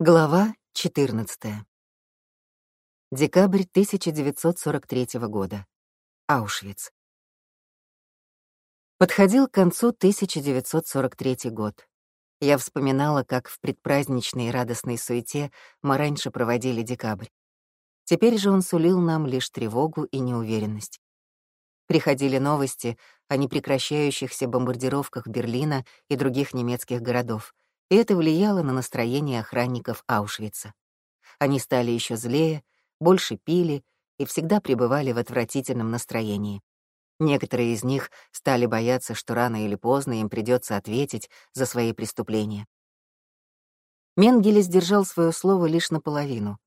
Глава 14. Декабрь 1943 года. Аушвиц. Подходил к концу 1943 год. Я вспоминала, как в предпраздничной радостной суете мы раньше проводили декабрь. Теперь же он сулил нам лишь тревогу и неуверенность. Приходили новости о непрекращающихся бомбардировках Берлина и других немецких городов — это влияло на настроение охранников Аушвица. Они стали еще злее, больше пили и всегда пребывали в отвратительном настроении. Некоторые из них стали бояться, что рано или поздно им придется ответить за свои преступления. Менгеле сдержал свое слово лишь наполовину.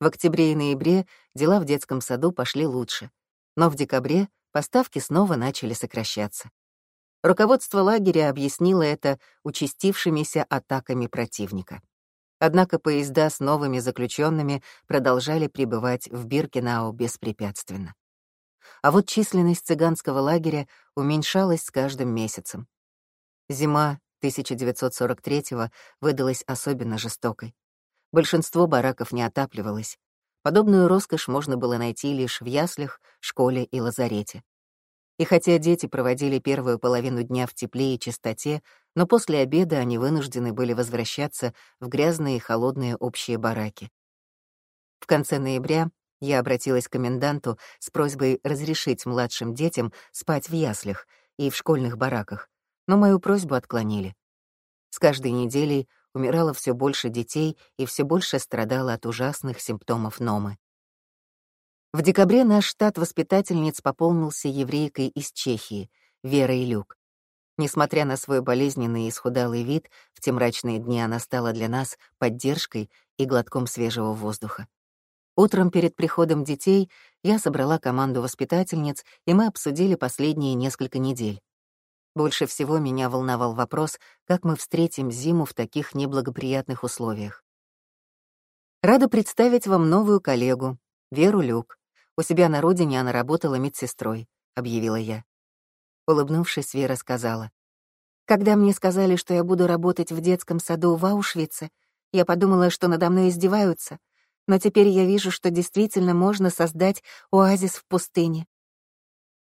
В октябре и ноябре дела в детском саду пошли лучше, но в декабре поставки снова начали сокращаться. Руководство лагеря объяснило это участившимися атаками противника. Однако поезда с новыми заключенными продолжали пребывать в Биркинау беспрепятственно. А вот численность цыганского лагеря уменьшалась с каждым месяцем. Зима 1943 выдалась особенно жестокой. Большинство бараков не отапливалось. Подобную роскошь можно было найти лишь в яслях, школе и лазарете. И хотя дети проводили первую половину дня в тепле и чистоте, но после обеда они вынуждены были возвращаться в грязные и холодные общие бараки. В конце ноября я обратилась к коменданту с просьбой разрешить младшим детям спать в яслях и в школьных бараках, но мою просьбу отклонили. С каждой неделей умирало все больше детей и все больше страдало от ужасных симптомов Номы. В декабре наш штат воспитательниц пополнился еврейкой из Чехии, Верой Люк. Несмотря на свой болезненный и исхудалый вид, в те мрачные дни она стала для нас поддержкой и глотком свежего воздуха. Утром перед приходом детей я собрала команду воспитательниц, и мы обсудили последние несколько недель. Больше всего меня волновал вопрос, как мы встретим зиму в таких неблагоприятных условиях. Рада представить вам новую коллегу, Веру Люк. «У себя на родине она работала медсестрой», — объявила я. Улыбнувшись, Вера сказала. «Когда мне сказали, что я буду работать в детском саду в Аушвице, я подумала, что надо мной издеваются, но теперь я вижу, что действительно можно создать оазис в пустыне».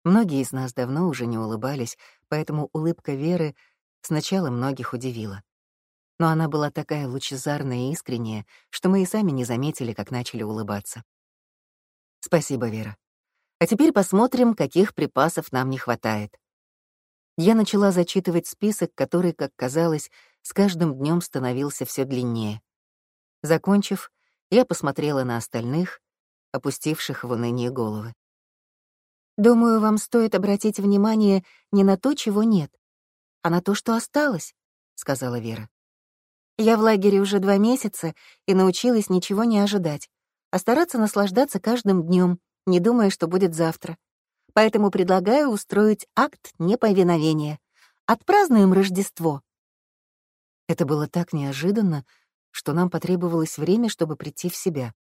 Многие из нас давно уже не улыбались, поэтому улыбка Веры сначала многих удивила. Но она была такая лучезарная и искренняя, что мы и сами не заметили, как начали улыбаться. Спасибо, Вера. А теперь посмотрим, каких припасов нам не хватает. Я начала зачитывать список, который, как казалось, с каждым днем становился все длиннее. Закончив, я посмотрела на остальных, опустивших в уныние головы. «Думаю, вам стоит обратить внимание не на то, чего нет, а на то, что осталось», — сказала Вера. «Я в лагере уже два месяца и научилась ничего не ожидать а стараться наслаждаться каждым днем, не думая, что будет завтра. Поэтому предлагаю устроить акт неповиновения. Отпразднуем Рождество. Это было так неожиданно, что нам потребовалось время, чтобы прийти в себя.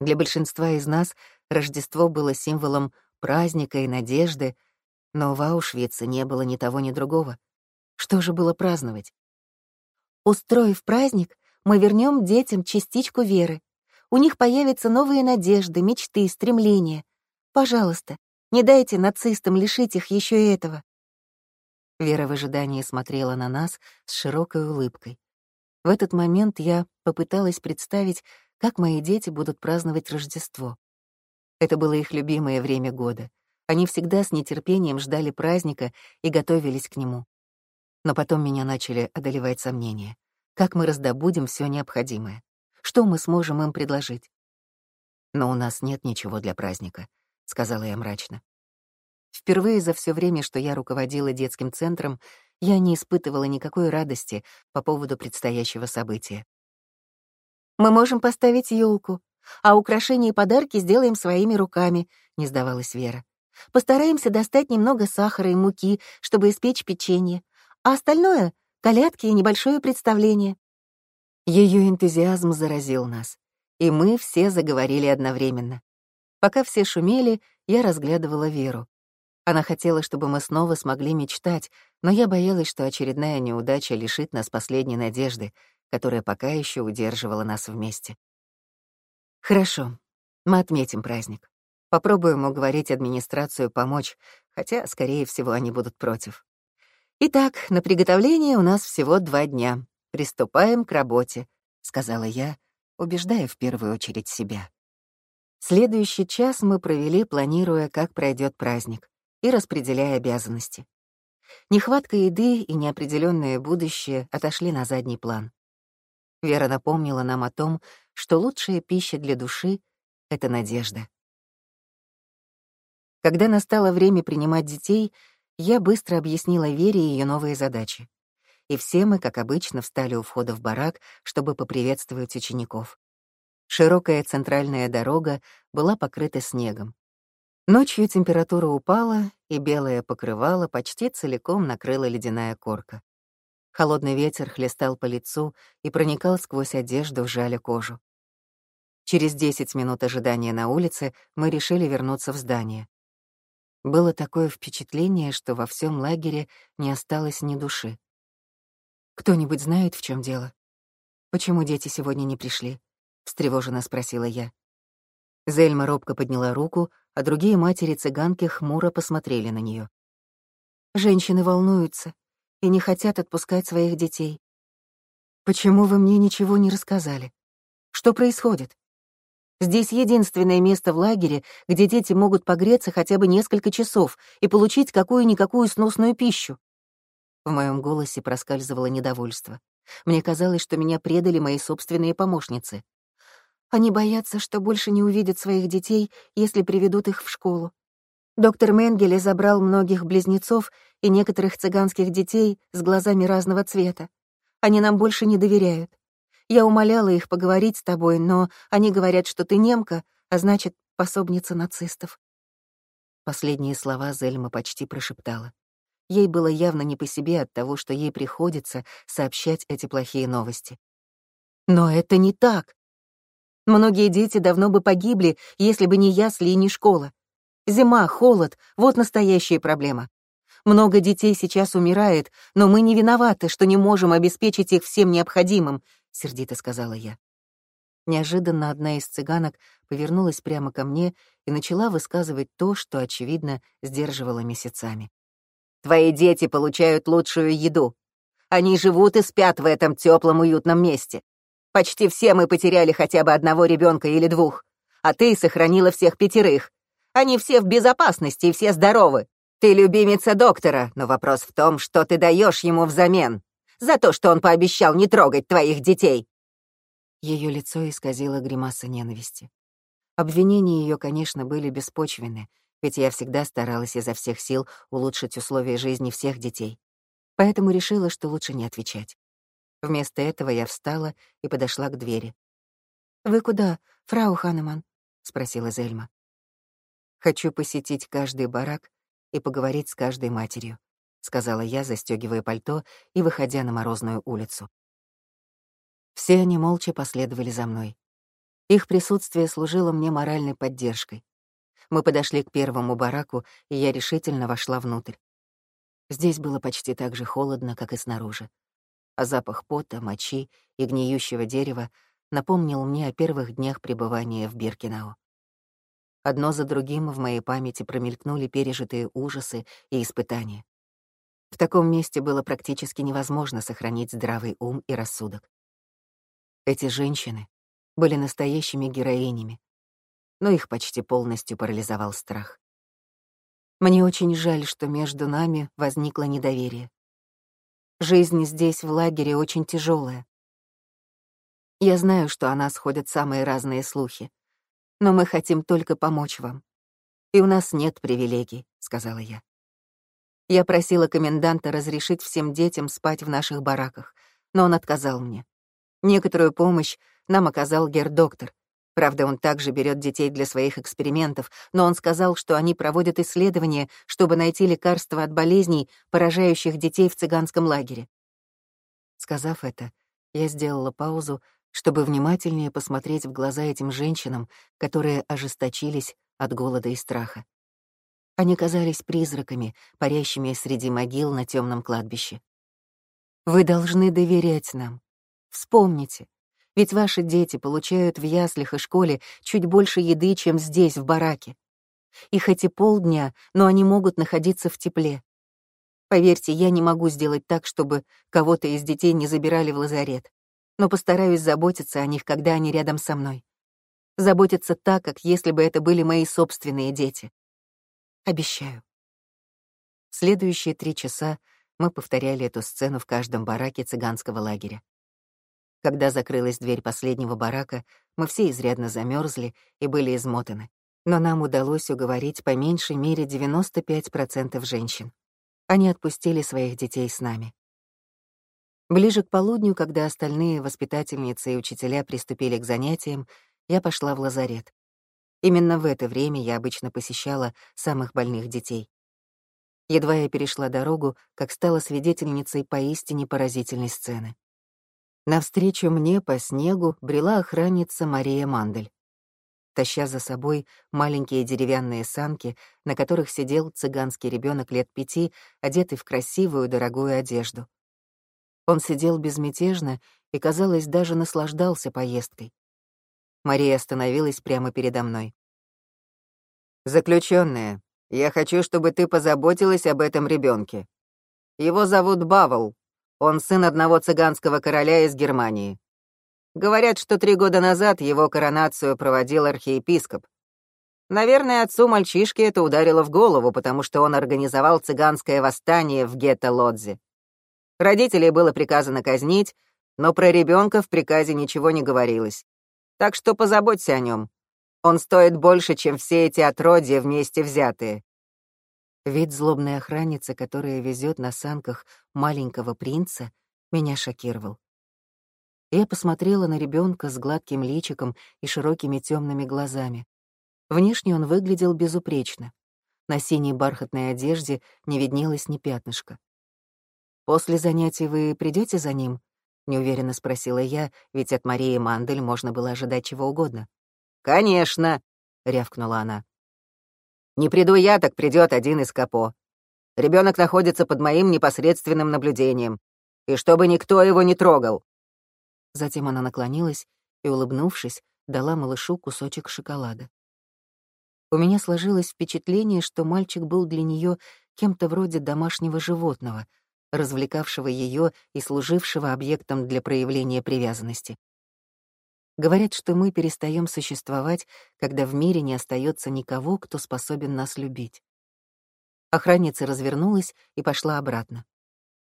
Для большинства из нас Рождество было символом праздника и надежды, но в Аушвице не было ни того, ни другого. Что же было праздновать? Устроив праздник, мы вернем детям частичку веры, у них появятся новые надежды, мечты, стремления. Пожалуйста, не дайте нацистам лишить их еще и этого. Вера в ожидании смотрела на нас с широкой улыбкой. В этот момент я попыталась представить, как мои дети будут праздновать Рождество. Это было их любимое время года. Они всегда с нетерпением ждали праздника и готовились к нему. Но потом меня начали одолевать сомнения. Как мы раздобудем все необходимое? Что мы сможем им предложить? Но у нас нет ничего для праздника, сказала я мрачно. Впервые за все время, что я руководила детским центром, я не испытывала никакой радости по поводу предстоящего события. «Мы можем поставить елку, а украшения и подарки сделаем своими руками», — не сдавалась Вера. «Постараемся достать немного сахара и муки, чтобы испечь печенье, а остальное — колядки и небольшое представление». Ее энтузиазм заразил нас, и мы все заговорили одновременно. Пока все шумели, я разглядывала Веру. Она хотела, чтобы мы снова смогли мечтать, но я боялась, что очередная неудача лишит нас последней надежды, которая пока еще удерживала нас вместе. Хорошо, мы отметим праздник. Попробуем уговорить администрацию помочь, хотя, скорее всего, они будут против. Итак, на приготовление у нас всего два дня, «Приступаем к работе», — сказала я, убеждая в первую очередь себя. Следующий час мы провели, планируя, как пройдет праздник, и распределяя обязанности. Нехватка еды и неопределенное будущее отошли на задний план. Вера напомнила нам о том, что лучшая пища для души — это надежда. Когда настало время принимать детей, я быстро объяснила Вере ее новые задачи и все мы, как обычно, встали у входа в барак, чтобы поприветствовать учеников. Широкая центральная дорога была покрыта снегом. Ночью температура упала, и белое покрывало почти целиком накрыла ледяная корка. Холодный ветер хлестал по лицу и проникал сквозь одежду, жаля кожу. Через 10 минут ожидания на улице мы решили вернуться в здание. Было такое впечатление, что во всем лагере не осталось ни души. «Кто-нибудь знает, в чем дело? Почему дети сегодня не пришли?» — встревоженно спросила я. Зельма робко подняла руку, а другие матери-цыганки хмуро посмотрели на нее. «Женщины волнуются и не хотят отпускать своих детей. Почему вы мне ничего не рассказали? Что происходит? Здесь единственное место в лагере, где дети могут погреться хотя бы несколько часов и получить какую-никакую сносную пищу. В моем голосе проскальзывало недовольство. Мне казалось, что меня предали мои собственные помощницы. Они боятся, что больше не увидят своих детей, если приведут их в школу. Доктор Менгеле забрал многих близнецов и некоторых цыганских детей с глазами разного цвета. Они нам больше не доверяют. Я умоляла их поговорить с тобой, но они говорят, что ты немка, а значит, пособница нацистов. Последние слова Зельма почти прошептала. Ей было явно не по себе от того, что ей приходится сообщать эти плохие новости. Но это не так. Многие дети давно бы погибли, если бы не ясли и не школа. Зима, холод — вот настоящая проблема. Много детей сейчас умирает, но мы не виноваты, что не можем обеспечить их всем необходимым, — сердито сказала я. Неожиданно одна из цыганок повернулась прямо ко мне и начала высказывать то, что, очевидно, сдерживала месяцами. Твои дети получают лучшую еду. Они живут и спят в этом теплом уютном месте. Почти все мы потеряли хотя бы одного ребенка или двух, а ты сохранила всех пятерых. Они все в безопасности и все здоровы. Ты любимица доктора, но вопрос в том, что ты даешь ему взамен. За то, что он пообещал не трогать твоих детей. Ее лицо исказило гримаса ненависти. Обвинения ее, конечно, были беспочвенны ведь я всегда старалась изо всех сил улучшить условия жизни всех детей. Поэтому решила, что лучше не отвечать. Вместо этого я встала и подошла к двери. «Вы куда, фрау Ханеман?» — спросила Зельма. «Хочу посетить каждый барак и поговорить с каждой матерью», — сказала я, застегивая пальто и выходя на морозную улицу. Все они молча последовали за мной. Их присутствие служило мне моральной поддержкой. Мы подошли к первому бараку, и я решительно вошла внутрь. Здесь было почти так же холодно, как и снаружи. А запах пота, мочи и гниющего дерева напомнил мне о первых днях пребывания в Биркинау. Одно за другим в моей памяти промелькнули пережитые ужасы и испытания. В таком месте было практически невозможно сохранить здравый ум и рассудок. Эти женщины были настоящими героинями, но их почти полностью парализовал страх. Мне очень жаль, что между нами возникло недоверие. Жизнь здесь, в лагере, очень тяжелая. Я знаю, что о нас ходят самые разные слухи, но мы хотим только помочь вам. И у нас нет привилегий, — сказала я. Я просила коменданта разрешить всем детям спать в наших бараках, но он отказал мне. Некоторую помощь нам оказал гердоктор, Правда, он также берет детей для своих экспериментов, но он сказал, что они проводят исследования, чтобы найти лекарства от болезней, поражающих детей в цыганском лагере. Сказав это, я сделала паузу, чтобы внимательнее посмотреть в глаза этим женщинам, которые ожесточились от голода и страха. Они казались призраками, парящими среди могил на темном кладбище. «Вы должны доверять нам. Вспомните, ведь ваши дети получают в яслях и школе чуть больше еды, чем здесь, в бараке. И хоть полдня, но они могут находиться в тепле. Поверьте, я не могу сделать так, чтобы кого-то из детей не забирали в лазарет, но постараюсь заботиться о них, когда они рядом со мной. Заботиться так, как если бы это были мои собственные дети. Обещаю. Следующие три часа мы повторяли эту сцену в каждом бараке цыганского лагеря. Когда закрылась дверь последнего барака, мы все изрядно замерзли и были измотаны. Но нам удалось уговорить по меньшей мере 95% женщин. Они отпустили своих детей с нами. Ближе к полудню, когда остальные воспитательницы и учителя приступили к занятиям, я пошла в лазарет. Именно в это время я обычно посещала самых больных детей. Едва я перешла дорогу, как стала свидетельницей поистине поразительной сцены. Навстречу мне по снегу брела охранница Мария Мандель, таща за собой маленькие деревянные санки, на которых сидел цыганский ребенок лет пяти, одетый в красивую дорогую одежду. Он сидел безмятежно и, казалось, даже наслаждался поездкой. Мария остановилась прямо передо мной. Заключенная, я хочу, чтобы ты позаботилась об этом ребенке. Его зовут Бавел, он сын одного цыганского короля из Германии. Говорят, что три года назад его коронацию проводил архиепископ. Наверное, отцу мальчишки это ударило в голову, потому что он организовал цыганское восстание в гетто Лодзи. Родителей было приказано казнить, но про ребенка в приказе ничего не говорилось. Так что позаботься о нем. Он стоит больше, чем все эти отродья вместе взятые. Вид злобной охранницы, которая везет на санках маленького принца, меня шокировал. Я посмотрела на ребенка с гладким личиком и широкими темными глазами. Внешне он выглядел безупречно. На синей бархатной одежде не виднелось ни пятнышка. «После занятий вы придете за ним?» — неуверенно спросила я, ведь от Марии Мандель можно было ожидать чего угодно. «Конечно!» — рявкнула она. Не приду я, так придет один из капо. Ребенок находится под моим непосредственным наблюдением. И чтобы никто его не трогал. Затем она наклонилась и, улыбнувшись, дала малышу кусочек шоколада. У меня сложилось впечатление, что мальчик был для нее кем-то вроде домашнего животного, развлекавшего ее и служившего объектом для проявления привязанности. Говорят, что мы перестаем существовать, когда в мире не остается никого, кто способен нас любить. Охранница развернулась и пошла обратно.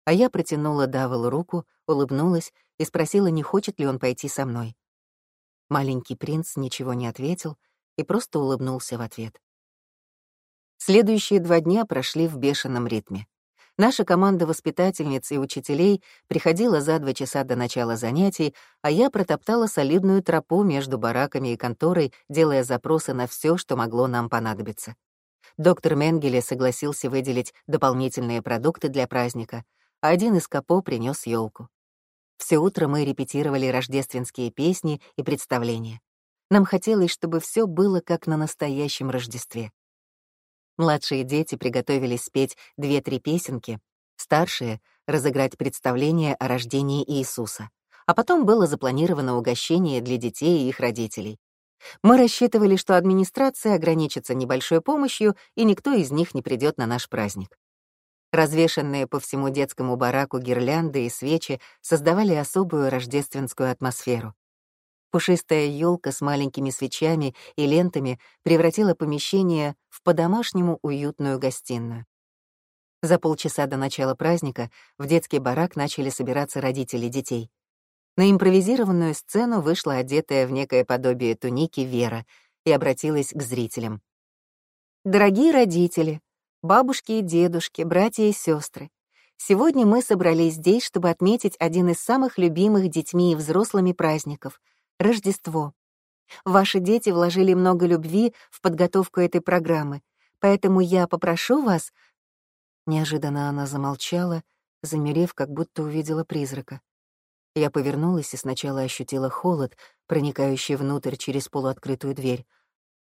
А я протянула Давелу руку, улыбнулась и спросила, не хочет ли он пойти со мной. Маленький принц ничего не ответил и просто улыбнулся в ответ. Следующие два дня прошли в бешеном ритме. Наша команда воспитательниц и учителей приходила за два часа до начала занятий, а я протоптала солидную тропу между бараками и конторой, делая запросы на все, что могло нам понадобиться. Доктор Менгеле согласился выделить дополнительные продукты для праздника, а один из капо принес елку. Все утро мы репетировали рождественские песни и представления. Нам хотелось, чтобы все было как на настоящем Рождестве. Младшие дети приготовились спеть две-три песенки, старшие — разыграть представление о рождении Иисуса. А потом было запланировано угощение для детей и их родителей. Мы рассчитывали, что администрация ограничится небольшой помощью, и никто из них не придет на наш праздник. Развешенные по всему детскому бараку гирлянды и свечи создавали особую рождественскую атмосферу. Пушистая елка с маленькими свечами и лентами превратила помещение в по-домашнему уютную гостиную. За полчаса до начала праздника в детский барак начали собираться родители детей. На импровизированную сцену вышла одетая в некое подобие туники Вера и обратилась к зрителям. «Дорогие родители, бабушки и дедушки, братья и сестры, сегодня мы собрались здесь, чтобы отметить один из самых любимых детьми и взрослыми праздников — Рождество. Ваши дети вложили много любви в подготовку этой программы, поэтому я попрошу вас...» Неожиданно она замолчала, замерев, как будто увидела призрака. Я повернулась и сначала ощутила холод, проникающий внутрь через полуоткрытую дверь.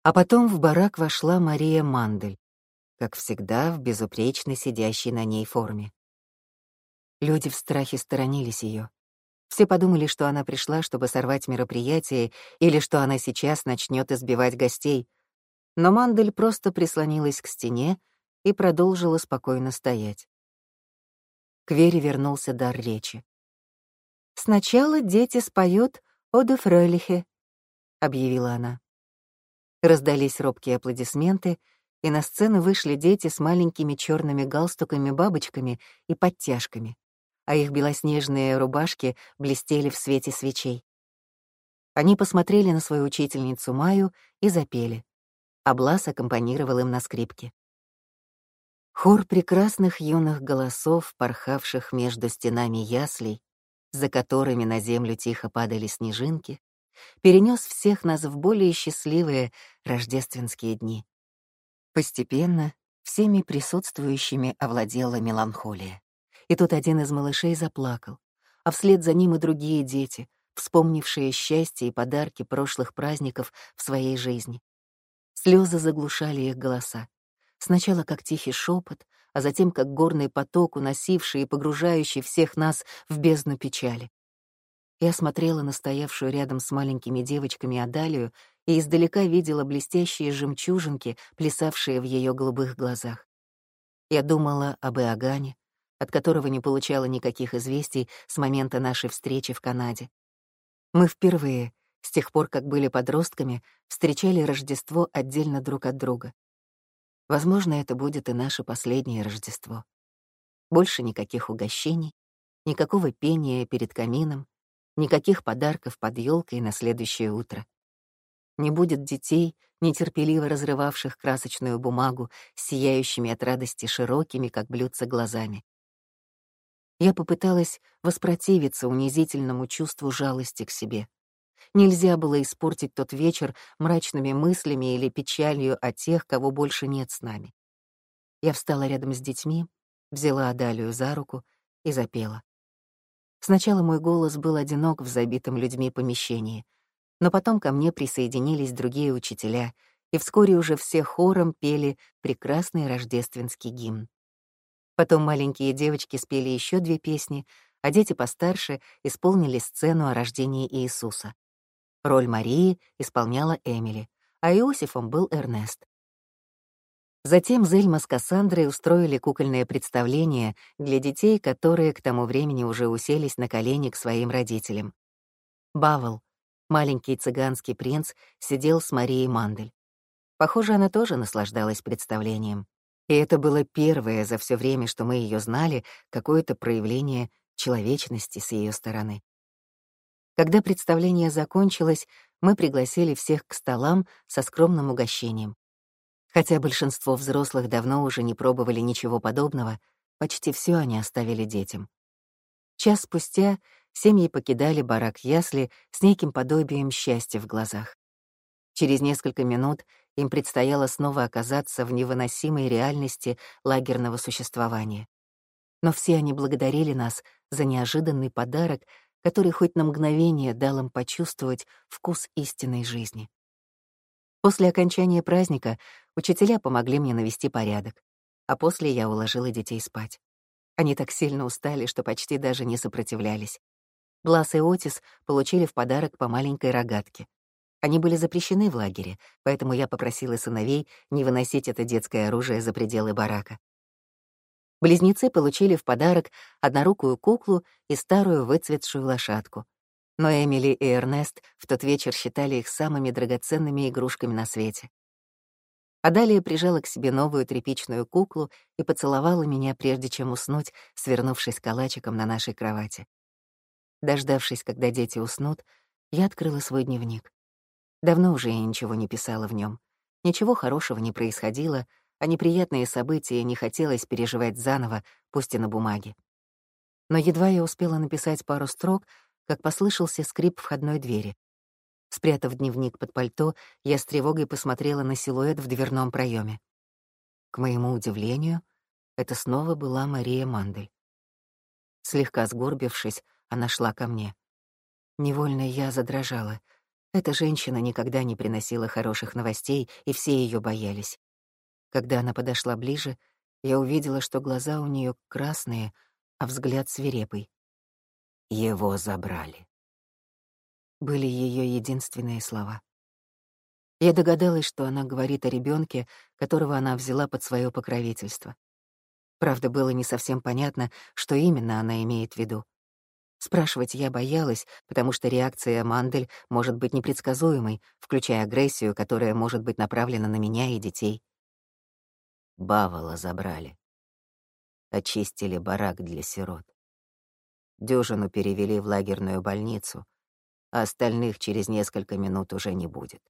А потом в барак вошла Мария Мандель, как всегда в безупречно сидящей на ней форме. Люди в страхе сторонились ее. Все подумали, что она пришла, чтобы сорвать мероприятие, или что она сейчас начнет избивать гостей. Но Мандель просто прислонилась к стене и продолжила спокойно стоять. К Вере вернулся дар речи. «Сначала дети споют «Оду Фролихе», — объявила она. Раздались робкие аплодисменты, и на сцену вышли дети с маленькими черными галстуками-бабочками и подтяжками а их белоснежные рубашки блестели в свете свечей. Они посмотрели на свою учительницу Маю и запели. Аблас аккомпанировал им на скрипке. Хор прекрасных юных голосов, порхавших между стенами яслей, за которыми на землю тихо падали снежинки, перенес всех нас в более счастливые рождественские дни. Постепенно всеми присутствующими овладела меланхолия. И тут один из малышей заплакал, а вслед за ним и другие дети, вспомнившие счастье и подарки прошлых праздников в своей жизни. Слезы заглушали их голоса. Сначала как тихий шепот, а затем как горный поток, уносивший и погружающий всех нас в бездну печали. Я смотрела на стоявшую рядом с маленькими девочками Адалию и издалека видела блестящие жемчужинки, плясавшие в ее голубых глазах. Я думала об Иоганне, от которого не получала никаких известий с момента нашей встречи в Канаде. Мы впервые, с тех пор, как были подростками, встречали Рождество отдельно друг от друга. Возможно, это будет и наше последнее Рождество. Больше никаких угощений, никакого пения перед камином, никаких подарков под елкой на следующее утро. Не будет детей, нетерпеливо разрывавших красочную бумагу, сияющими от радости широкими, как блюдца, глазами. Я попыталась воспротивиться унизительному чувству жалости к себе. Нельзя было испортить тот вечер мрачными мыслями или печалью о тех, кого больше нет с нами. Я встала рядом с детьми, взяла Адалию за руку и запела. Сначала мой голос был одинок в забитом людьми помещении, но потом ко мне присоединились другие учителя, и вскоре уже все хором пели прекрасный рождественский гимн. Потом маленькие девочки спели еще две песни, а дети постарше исполнили сцену о рождении Иисуса. Роль Марии исполняла Эмили, а Иосифом был Эрнест. Затем Зельма с Кассандрой устроили кукольное представление для детей, которые к тому времени уже уселись на колени к своим родителям. Бавел, маленький цыганский принц, сидел с Марией Мандель. Похоже, она тоже наслаждалась представлением. И это было первое за все время, что мы ее знали, какое-то проявление человечности с ее стороны. Когда представление закончилось, мы пригласили всех к столам со скромным угощением. Хотя большинство взрослых давно уже не пробовали ничего подобного, почти все они оставили детям. Час спустя семьи покидали барак ясли с неким подобием счастья в глазах. Через несколько минут Им предстояло снова оказаться в невыносимой реальности лагерного существования. Но все они благодарили нас за неожиданный подарок, который хоть на мгновение дал им почувствовать вкус истинной жизни. После окончания праздника учителя помогли мне навести порядок, а после я уложила детей спать. Они так сильно устали, что почти даже не сопротивлялись. Блас и Отис получили в подарок по маленькой рогатке — они были запрещены в лагере, поэтому я попросила сыновей не выносить это детское оружие за пределы барака. Близнецы получили в подарок однорукую куклу и старую выцветшую лошадку. Но Эмили и Эрнест в тот вечер считали их самыми драгоценными игрушками на свете. А далее прижала к себе новую тряпичную куклу и поцеловала меня, прежде чем уснуть, свернувшись калачиком на нашей кровати. Дождавшись, когда дети уснут, я открыла свой дневник. Давно уже я ничего не писала в нем. Ничего хорошего не происходило, а неприятные события не хотелось переживать заново, пусть и на бумаге. Но едва я успела написать пару строк, как послышался скрип входной двери. Спрятав дневник под пальто, я с тревогой посмотрела на силуэт в дверном проеме. К моему удивлению, это снова была Мария Мандель. Слегка сгорбившись, она шла ко мне. Невольно я задрожала — эта женщина никогда не приносила хороших новостей, и все ее боялись. Когда она подошла ближе, я увидела, что глаза у нее красные, а взгляд свирепый. «Его забрали». Были ее единственные слова. Я догадалась, что она говорит о ребенке, которого она взяла под свое покровительство. Правда, было не совсем понятно, что именно она имеет в виду. Спрашивать я боялась, потому что реакция Мандель может быть непредсказуемой, включая агрессию, которая может быть направлена на меня и детей. Бавала забрали. Очистили барак для сирот. Дюжину перевели в лагерную больницу, а остальных через несколько минут уже не будет.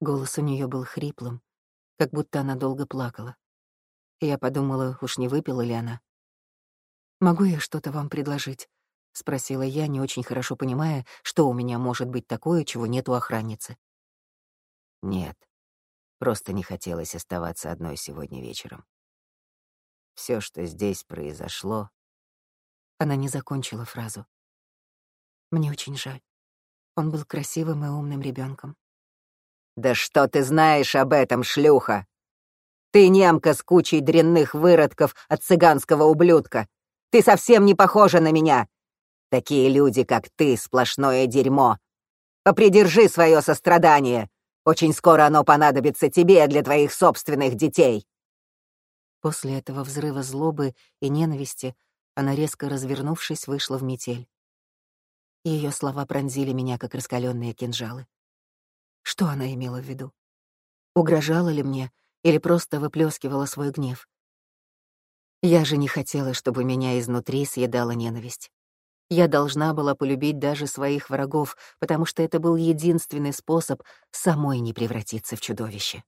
Голос у нее был хриплым, как будто она долго плакала. Я подумала, уж не выпила ли она. «Могу я что-то вам предложить?» — спросила я, не очень хорошо понимая, что у меня может быть такое, чего нет у охранницы. «Нет, просто не хотелось оставаться одной сегодня вечером. Все, что здесь произошло...» Она не закончила фразу. «Мне очень жаль. Он был красивым и умным ребенком. «Да что ты знаешь об этом, шлюха? Ты немка с кучей дрянных выродков от цыганского ублюдка. Ты совсем не похожа на меня, Такие люди, как ты, сплошное дерьмо. Попридержи свое сострадание. Очень скоро оно понадобится тебе для твоих собственных детей». После этого взрыва злобы и ненависти она, резко развернувшись, вышла в метель. Ее слова пронзили меня, как раскаленные кинжалы. Что она имела в виду? Угрожала ли мне или просто выплескивала свой гнев? Я же не хотела, чтобы меня изнутри съедала ненависть. Я должна была полюбить даже своих врагов, потому что это был единственный способ самой не превратиться в чудовище.